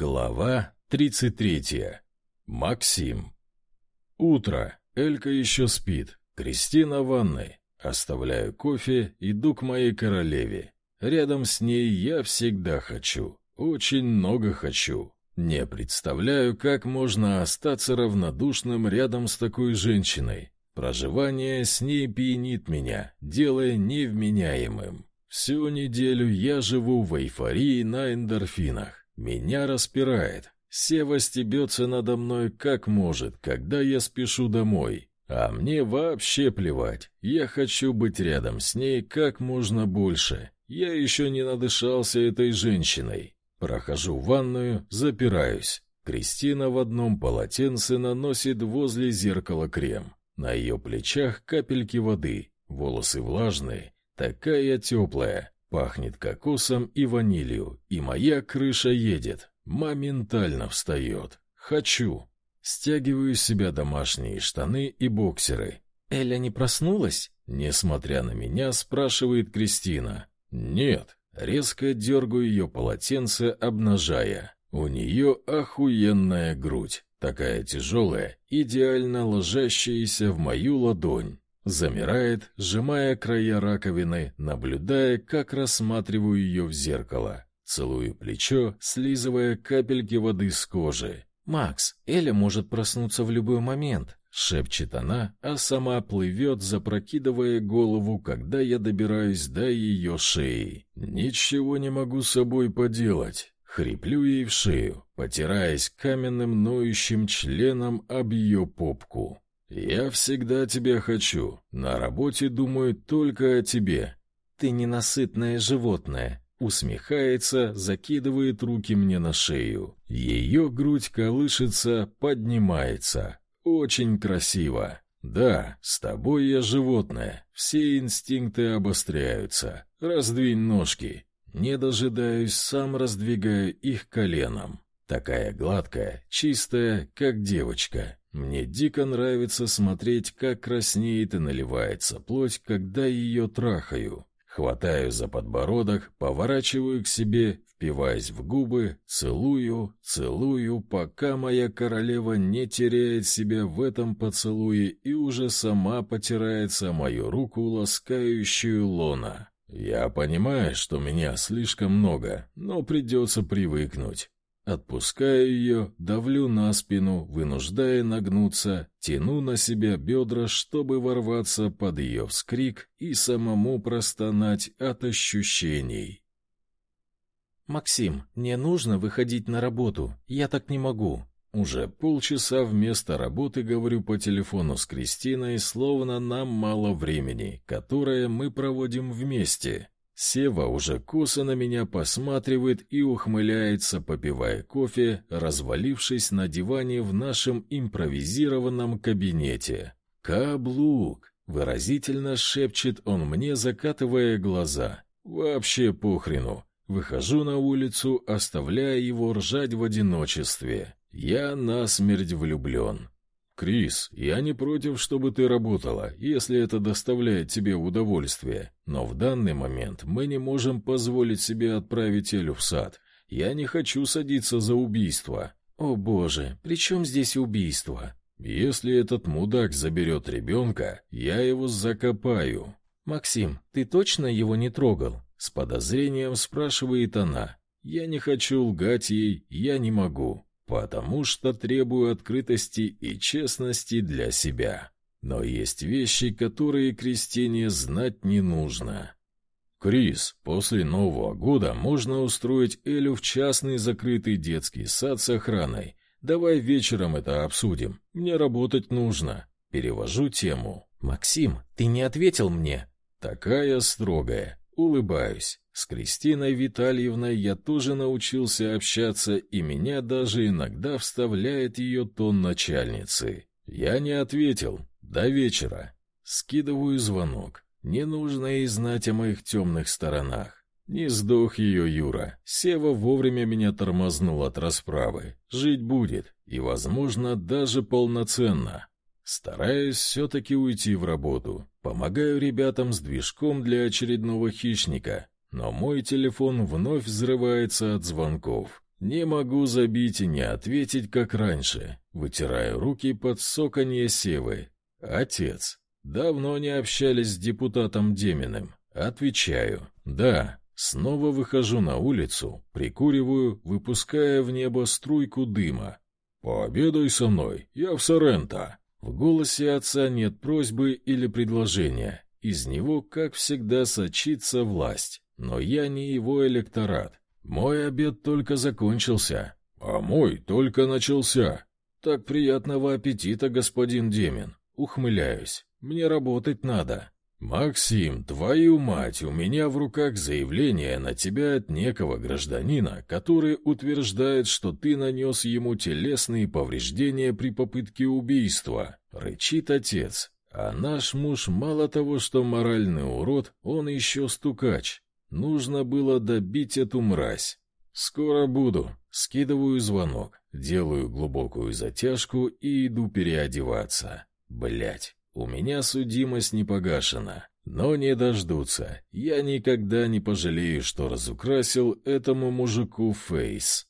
Глава 33. Максим. Утро. Элька еще спит. Кристина в ванной. Оставляю кофе, иду к моей королеве. Рядом с ней я всегда хочу. Очень много хочу. Не представляю, как можно остаться равнодушным рядом с такой женщиной. Проживание с ней пьянит меня, делая невменяемым. Всю неделю я живу в эйфории на эндорфинах. Меня распирает. Сева стебется надо мной как может, когда я спешу домой. А мне вообще плевать. Я хочу быть рядом с ней как можно больше. Я еще не надышался этой женщиной. Прохожу ванную, запираюсь. Кристина в одном полотенце наносит возле зеркала крем. На ее плечах капельки воды, волосы влажные, такая теплая. Пахнет кокосом и ванилью, и моя крыша едет. Моментально встает. Хочу. Стягиваю с себя домашние штаны и боксеры. «Эля не проснулась?» Несмотря на меня, спрашивает Кристина. «Нет». Резко дергаю ее полотенце, обнажая. У нее охуенная грудь. Такая тяжелая, идеально ложащаяся в мою ладонь. Замирает, сжимая края раковины, наблюдая, как рассматриваю ее в зеркало. Целую плечо, слизывая капельки воды с кожи. «Макс, Эля может проснуться в любой момент», — шепчет она, а сама плывет, запрокидывая голову, когда я добираюсь до ее шеи. «Ничего не могу с собой поделать». Хриплю ей в шею, потираясь каменным ноющим членом об ее попку. «Я всегда тебя хочу. На работе думаю только о тебе». «Ты ненасытное животное», — усмехается, закидывает руки мне на шею. Ее грудь колышется, поднимается. Очень красиво. «Да, с тобой я животное. Все инстинкты обостряются. Раздвинь ножки». Не дожидаюсь, сам раздвигаю их коленом. Такая гладкая, чистая, как девочка. Мне дико нравится смотреть, как краснеет и наливается плоть, когда ее трахаю. Хватаю за подбородок, поворачиваю к себе, впиваясь в губы, целую, целую, пока моя королева не теряет себя в этом поцелуе и уже сама потирается мою руку, ласкающую лона. Я понимаю, что меня слишком много, но придется привыкнуть. Отпускаю ее, давлю на спину, вынуждая нагнуться, тяну на себя бедра, чтобы ворваться под ее вскрик и самому простонать от ощущений. «Максим, мне нужно выходить на работу, я так не могу». Уже полчаса вместо работы говорю по телефону с Кристиной, словно нам мало времени, которое мы проводим вместе. Сева уже косо на меня посматривает и ухмыляется, попивая кофе, развалившись на диване в нашем импровизированном кабинете. «Каблук!» — выразительно шепчет он мне, закатывая глаза. «Вообще похрену!» Выхожу на улицу, оставляя его ржать в одиночестве. Я насмерть влюблен. «Крис, я не против, чтобы ты работала, если это доставляет тебе удовольствие, но в данный момент мы не можем позволить себе отправить Элю в сад. Я не хочу садиться за убийство». «О боже, при чем здесь убийство?» «Если этот мудак заберет ребенка, я его закопаю». «Максим, ты точно его не трогал?» С подозрением спрашивает она. «Я не хочу лгать ей, я не могу потому что требую открытости и честности для себя. Но есть вещи, которые Кристине знать не нужно. Крис, после Нового года можно устроить Элю в частный закрытый детский сад с охраной. Давай вечером это обсудим. Мне работать нужно. Перевожу тему. Максим, ты не ответил мне. Такая строгая. Улыбаюсь. С Кристиной Витальевной я тоже научился общаться, и меня даже иногда вставляет ее тон начальницы. Я не ответил. До вечера. Скидываю звонок. Не нужно ей знать о моих темных сторонах. Не сдох ее Юра. Сева вовремя меня тормознул от расправы. Жить будет. И, возможно, даже полноценно. Стараюсь все-таки уйти в работу. Помогаю ребятам с движком для очередного хищника. Но мой телефон вновь взрывается от звонков. Не могу забить и не ответить, как раньше. Вытираю руки под соканье Севы. Отец. Давно не общались с депутатом Деминым. Отвечаю. Да. Снова выхожу на улицу, прикуриваю, выпуская в небо струйку дыма. «Пообедай со мной, я в Соренто». В голосе отца нет просьбы или предложения. Из него, как всегда, сочится власть. Но я не его электорат. Мой обед только закончился. А мой только начался. Так приятного аппетита, господин Демин. Ухмыляюсь. Мне работать надо. «Максим, твою мать, у меня в руках заявление на тебя от некого гражданина, который утверждает, что ты нанес ему телесные повреждения при попытке убийства», — рычит отец. «А наш муж мало того, что моральный урод, он еще стукач. Нужно было добить эту мразь. Скоро буду». Скидываю звонок, делаю глубокую затяжку и иду переодеваться. Блять. У меня судимость не погашена, но не дождутся. Я никогда не пожалею, что разукрасил этому мужику фейс.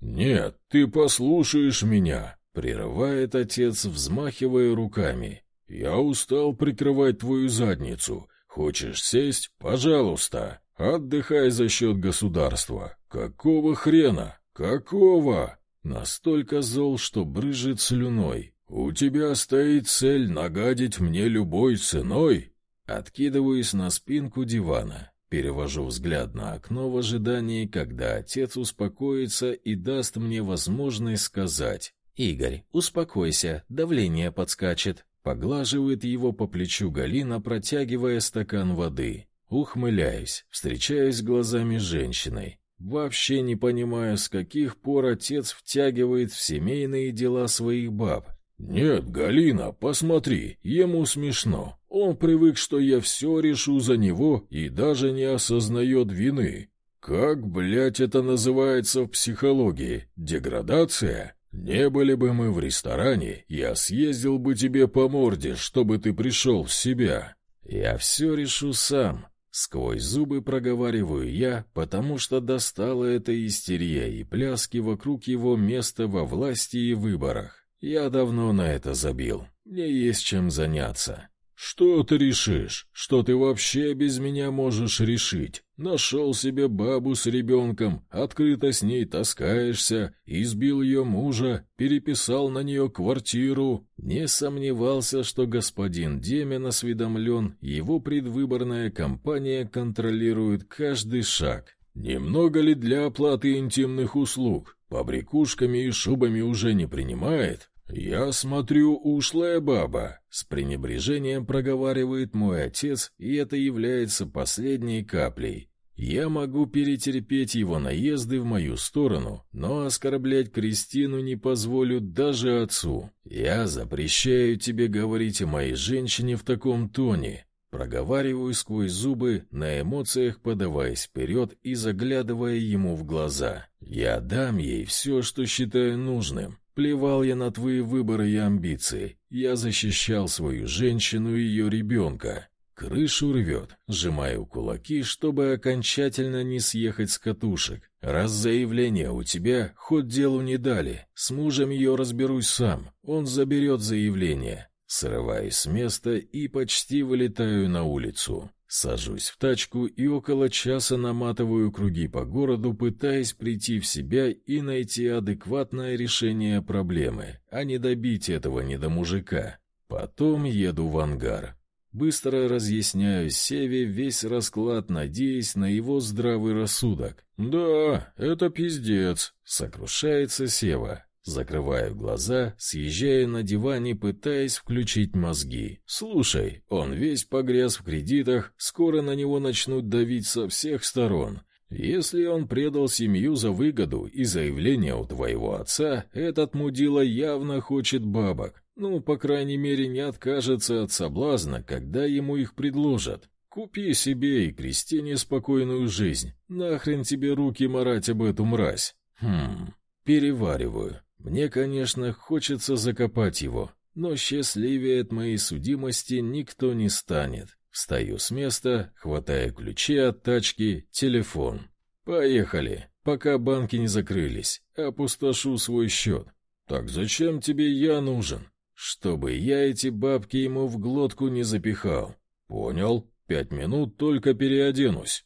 «Нет, ты послушаешь меня», — прерывает отец, взмахивая руками. «Я устал прикрывать твою задницу. Хочешь сесть? Пожалуйста. Отдыхай за счет государства. Какого хрена? Какого?» Настолько зол, что брыжет слюной. «У тебя стоит цель нагадить мне любой ценой?» Откидываюсь на спинку дивана, перевожу взгляд на окно в ожидании, когда отец успокоится и даст мне возможность сказать. «Игорь, успокойся, давление подскачет». Поглаживает его по плечу Галина, протягивая стакан воды. Ухмыляюсь, встречаюсь глазами с женщиной. Вообще не понимаю, с каких пор отец втягивает в семейные дела своих баб. «Нет, Галина, посмотри, ему смешно. Он привык, что я все решу за него и даже не осознает вины. Как, блядь, это называется в психологии? Деградация? Не были бы мы в ресторане, я съездил бы тебе по морде, чтобы ты пришел в себя. Я все решу сам». Сквозь зубы проговариваю я, потому что достала эта истерия и пляски вокруг его места во власти и выборах. Я давно на это забил. Мне есть чем заняться. Что ты решишь? Что ты вообще без меня можешь решить? Нашел себе бабу с ребенком, открыто с ней таскаешься, избил ее мужа, переписал на нее квартиру. Не сомневался, что господин Демин осведомлен, его предвыборная кампания контролирует каждый шаг. Немного ли для оплаты интимных услуг? Побрякушками и шубами уже не принимает? «Я смотрю, ушлая баба», — с пренебрежением проговаривает мой отец, и это является последней каплей. Я могу перетерпеть его наезды в мою сторону, но оскорблять Кристину не позволю даже отцу. Я запрещаю тебе говорить о моей женщине в таком тоне. Проговариваю сквозь зубы, на эмоциях подаваясь вперед и заглядывая ему в глаза. Я дам ей все, что считаю нужным. Плевал я на твои выборы и амбиции. Я защищал свою женщину и ее ребенка. Крышу рвет, сжимаю кулаки, чтобы окончательно не съехать с катушек. Раз заявление у тебя, хоть делу не дали. С мужем ее разберусь сам. Он заберет заявление. Срываюсь с места и почти вылетаю на улицу. Сажусь в тачку и около часа наматываю круги по городу, пытаясь прийти в себя и найти адекватное решение проблемы, а не добить этого недомужика. Потом еду в ангар. Быстро разъясняю Севе весь расклад, надеясь на его здравый рассудок. «Да, это пиздец», — сокрушается Сева. Закрываю глаза, съезжаю на диване, пытаясь включить мозги. «Слушай, он весь погряз в кредитах, скоро на него начнут давить со всех сторон. Если он предал семью за выгоду и заявление у твоего отца, этот мудила явно хочет бабок. Ну, по крайней мере, не откажется от соблазна, когда ему их предложат. Купи себе и Кристине спокойную жизнь. Нахрен тебе руки марать об эту мразь? Хм, перевариваю. Мне, конечно, хочется закопать его, но счастливее от моей судимости никто не станет. Встаю с места, хватая ключи от тачки, телефон. Поехали. пока банки не закрылись, опустошу свой счет. Так зачем тебе я нужен? Чтобы я эти бабки ему в глотку не запихал. Понял? Пять минут только переоденусь.